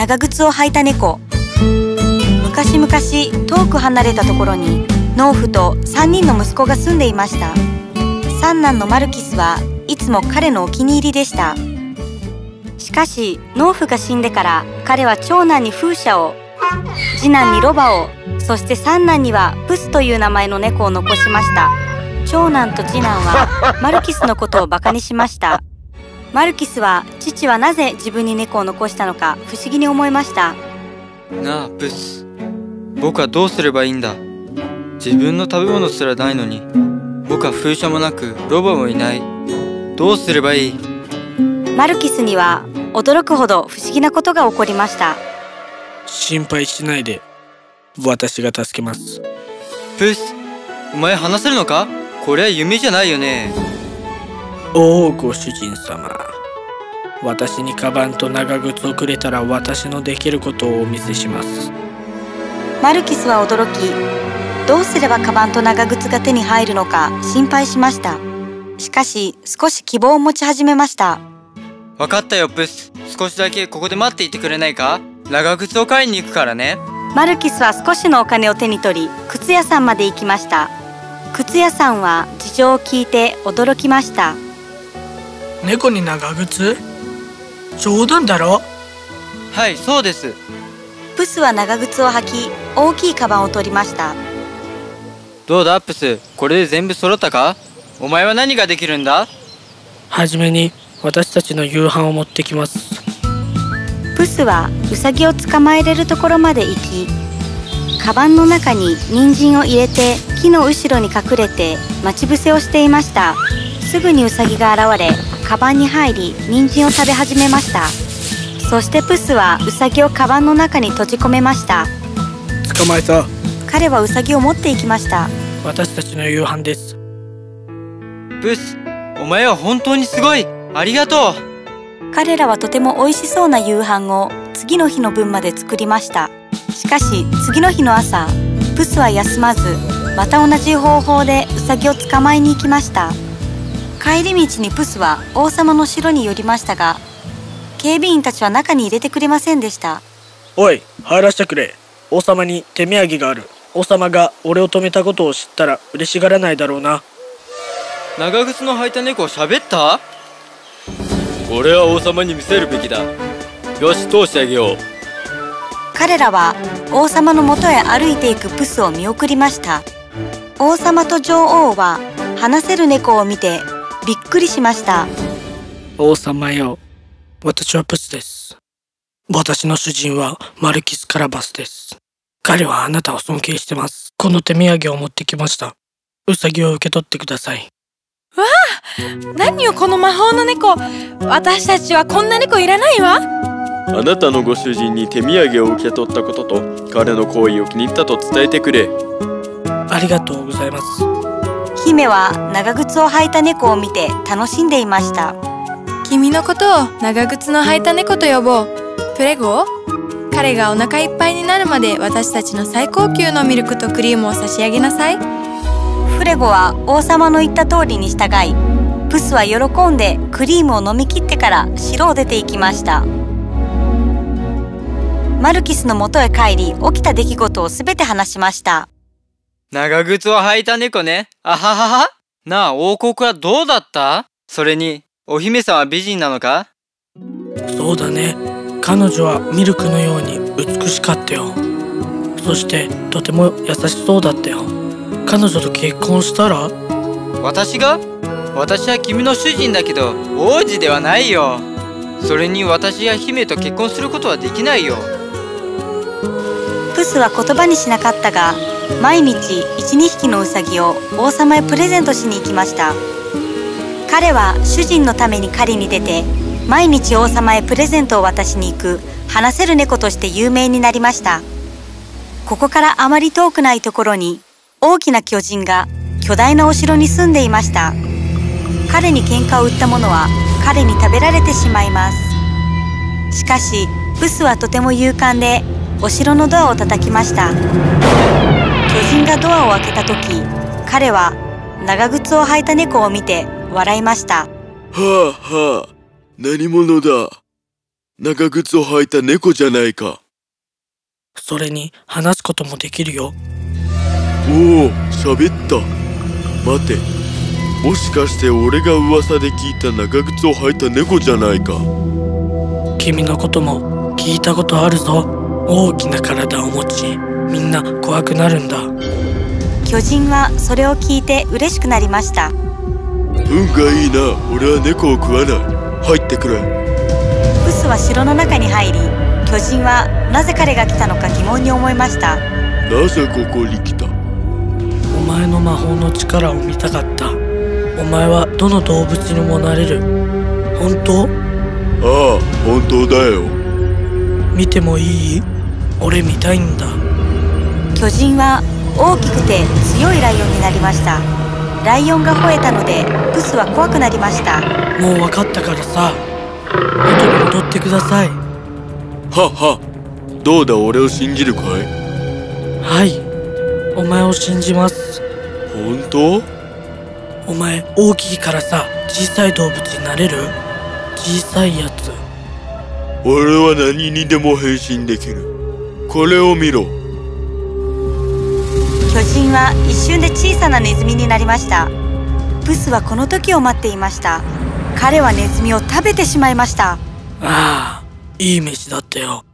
長靴を履いた猫。昔々遠く離れたところに農夫と3人の息子が住んでいました。三男のマルキスはいつも彼のお気に入りでした。しかし農夫が死んでから彼は長男に風車を次男にロバをそして三男にはプスという名前の猫を残しました。長男と次男はマルキスのことをバカにしました。マルキスは父はなぜ自分に猫を残したのか不思議に思いました。なあプス。僕はどうすればいいんだ。自分の食べ物すらないのに。僕は風車もなくロバもいない。どうすればいい？マルキスには驚くほど不思議なことが起こりました。心配しないで。私が助けます。プスお前話せるのか？これは夢じゃないよねおおご主人様。私にカバンと長靴をくれたら私のできることをお見せします。マルキスは驚きどうすればカバンと長靴が手に入るのか心配しました。しかし少し希望を持ち始めました。わかったよプス。少しだけここで待っていてくれないか？長靴を買いに行くからね。マルキスは少しのお金を手に取り靴屋さんまで行きました。靴屋さんは事情を聞いて驚きました猫に長靴？冗談だろ？はいそうです。プスは長靴を履き大きいカバンを取りました。どうだ？プスこれで全部揃ったか？お前は何ができるんだ？はじめに私たちの夕飯を持ってきます。プスはウサギを捕まえれるところまで行きカバンの中に人参を入れて木の後ろに隠れて待ち伏せをしていました。すぐにウサギが現れカバンに入り人参を食べ始めました。そしてプスはウサギをカバンの中に閉じ込めました。捕まえた。彼はウサギを持っていきました。私たちの夕飯です。プスお前は本当にすごい。ありがとう。彼らはとても美味しそうな夕飯を次の日の分まで作りました。しかし次の日の朝プスは休まずまた同じ方法でウサギを捕まえに行きました帰り道にプスは王様の城に寄りましたが警備員たちは中に入れてくれませんでした。おい入らせてくれ。王様に手土産がある。王様が俺を止めたことを知ったら嬉しがらないだろうな。長靴の履いた猫喋った？これは王様に見せるべきだ。よし通してあげよう。彼らは王様のもとへ歩いていくプスを見送りました王様と女王は話せる猫を見てびっくりしました。王様よ私はプスです。私の主人はマルキス・カラバスです。彼はあなたを尊敬してます。この手土産を持ってきました。ウサギを受け取ってください。何よこの魔法の猫。私たちはこんな猫いらないわ。あなたのご主人に手土産を受け取ったことと彼の行為を気に入ったと伝えてくれ。ありがとうございます姫は長靴を履いた猫を見て楽しんでいました。君のことを長靴の履いた猫と呼ぼう。プレゴ？彼がお腹いっぱいになるまで私たちの最高級のミルクとクリームを差し上げなさい。フレゴは王様の言った通りに従いプスは喜んでクリームを飲み切ってから城を出て行きました。マルキスの元へ帰り起きた出来事をすべて話しました長靴を履いた猫ね。あははは。なあ王国はどうだった？それにお姫様は美人なのか？そうだね。彼女はミルクのように美しかったよ。そしてとても優しそうだったよ。彼女と結婚したら？私が？私は君の主人だけど王子ではないよ。それに私や姫と結婚することはできないよ。プスは言葉にしなかったが毎日12匹のウサギを王様へプレゼントしに行きました。彼は主人のために狩りに出て毎日王様へプレゼントを渡しに行く話せる猫として有名になりました。ここからあまり遠くないところに大きな巨人が巨大なお城に住んでいました。彼に喧嘩を売った者は彼に食べられてしまいます。しかしブスはとても勇敢でお城のドアを叩きました巨人がドアを開けた時彼は長靴を履いた猫を見て笑いましたはあはあ何者だ？長靴を履いた猫じゃないか。それに話すこともできるよ。おお、喋った。待て。もしかして俺が噂で聞いた長靴を履いた猫じゃないか。君のことも聞いたことあるぞ。大きな体を持ち、みんな怖くなるんだ。巨人はそれを聞いて嬉しくなりました運がいいな。俺は猫を食わない。入ってくれ。プスは城の中に入り巨人はなぜ彼が来たのか疑問に思いましたなぜここに来た？お前の魔法の力を見たかった。お前はどの動物にもなれる。本当？ああ、本当だよ。見てもいい俺見たいんだ。巨人は大きくて強いライオンになりましたライオンが吠えたのでプスは怖くなりましたもう分かったからさ。元に戻ってください。はっは。どうだ俺を信じるかい？はい。お前を信じます。本当？お前大きいからさ、小さい動物になれる？小さいやつ。俺は何にでも変身できる。これを見ろ。巨人は一瞬で小さなネズミになりましたプスはこの時を待っていました彼はネズミを食べてしまいましたああ、いい飯だったよ。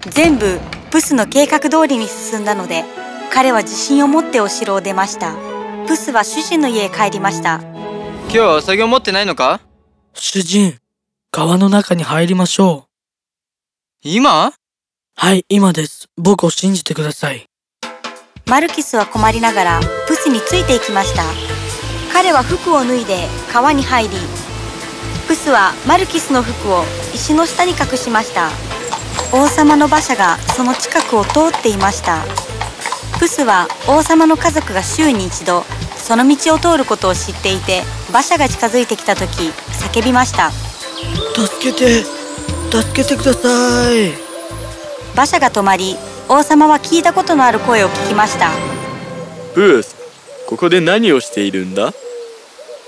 全部プスの計画通りに進んだので彼は自信を持ってお城を出ましたプスは主人の家へ帰りました今日はウサギを持ってないのか？主人、川の中に入りましょう。今？はい、今です。僕を信じてください。マルキスは困りながらプスについていきました彼は服を脱いで川に入りプスはマルキスの服を石の下に隠しました王様の馬車がその近くを通っていましたプスは王様の家族が週に一度その道を通ることを知っていて馬車が近づいてきた時叫びました助けて、助けてください。馬車が止まり王様は聞いたことのある声を聞きましたブース、ここで何をしているんだ？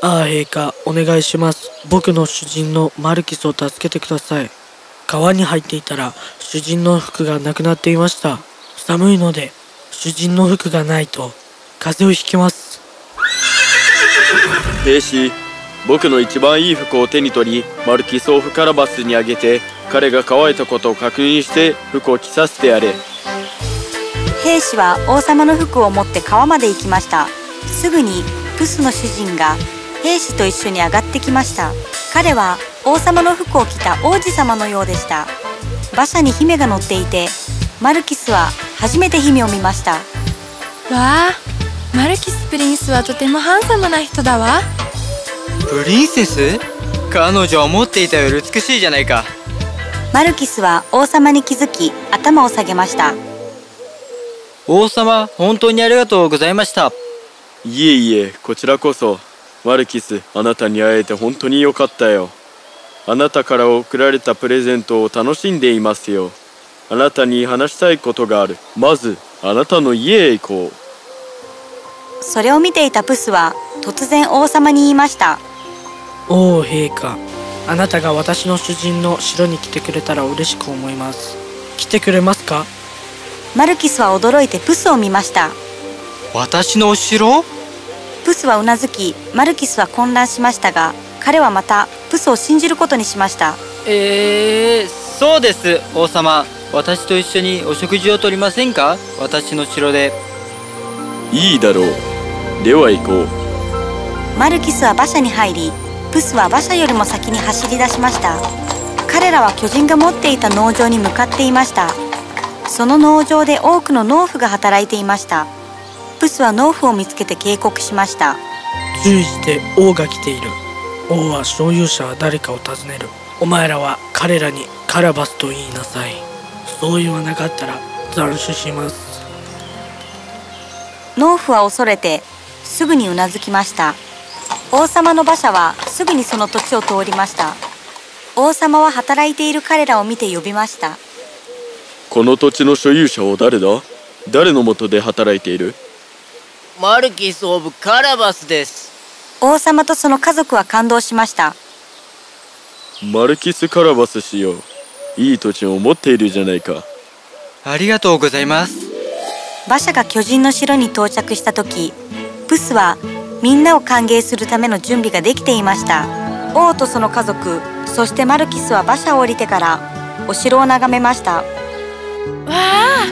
ああ、陛下、お願いします。僕の主人のマルキスを助けてください。川に入っていたら、主人の服がなくなっていました。寒いので、主人の服がないと、風邪をひきます。兵士、僕の一番いい服を手に取り、マルキソーフカラバスにあげて、彼が乾いたことを確認して服を着させてやれ。兵士は王様の服を持って川まで行きました。すぐにプスの主人が兵士と一緒に上がってきました。彼は王様の服を着た王子様のようでした。馬車に姫が乗っていてマルキスは初めて姫を見ました。わあマルキスプリンスはとてもハンサムな人だわプリンセス？彼女は思っていたより美しいじゃないかマルキスは王様に気づき頭を下げました王様本当にありがとうございましたいえいえ、こちらこそ。マルキス、あなたに会えて本当に良かったよ。あなたから贈られたプレゼントを楽しんでいますよ。あなたに話したいことがある。まず、あなたの家へ行こう。それを見ていたプスは突然王様に言いましたおお、陛下。あなたが私の主人の城に来てくれたら嬉しく思います。来てくれますか？マルキスは驚いてプスを見ました私のお城？プスはうなずきマルキスは混乱しましたが彼はまたプスを信じることにしましたえー、そうです王様私と一緒にお食事をとりませんか？私の城でいいだろう。では行こう。マルキスは馬車に入りプスは馬車よりも先に走り出しました彼らは巨人が持っていた農場に向かっていましたその農場で多くの農夫が働いていましたプスは農夫を見つけて警告しました注意して王が来ている。王は所有者は誰かを尋ねる。お前らは彼らにカラバスと言いなさい。そう言わなかったら斬首します。農夫は恐れてすぐにうなずきました王様の馬車はすぐにその土地を通りました。王様は働いている彼らを見て呼びました。この土地の所有者は誰だ？誰の下で働いている？マルキス・オブ・カラバスです。王様とその家族は感動しました。マルキス・カラバス氏よ。いい土地を持っているじゃないか。ありがとうございます。馬車が巨人の城に到着した時プスはみんなを歓迎するための準備ができていました。王とその家族そしてマルキスは馬車を降りてからお城を眺めました。わあ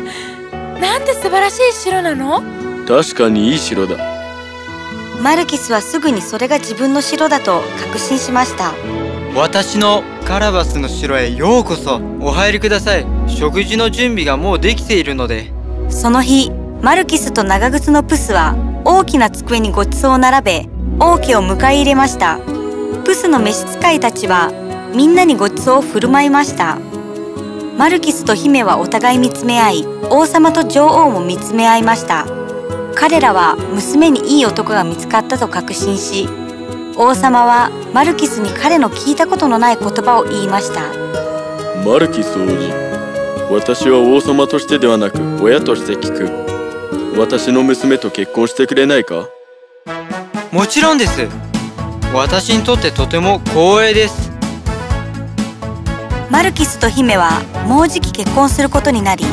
なんて素晴らしい城なの？確かにいい城だ。マルキスはすぐにそれが自分の城だと確信しました。私のカラバスの城へようこそお入りください。食事の準備がもうできているので。その日マルキスと長靴のプスは大きな机にごちそうを並べ王家を迎え入れました。プスの召使いたちはみんなにごちそうを振る舞いました。マルキスと姫はお互い見つめ合い王様と女王も見つめ合いました。彼らは娘にいい男が見つかったと確信し王様はマルキスに彼の聞いたことのない言葉を言いました。マルキス王子私は王様としてではなく親として聞く。私の娘と結婚してくれないか？もちろんです。私にとってとても光栄です。マルキスと姫はもうじき結婚することになり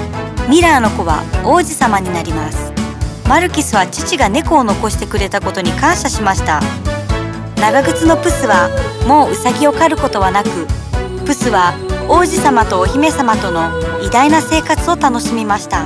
ミラーの子は王子様になります。マルキスは父が猫を残してくれたことに感謝しました。長靴のプスはもうウサギを狩ることはなくプスは王子様とお姫様との偉大な生活を楽しみました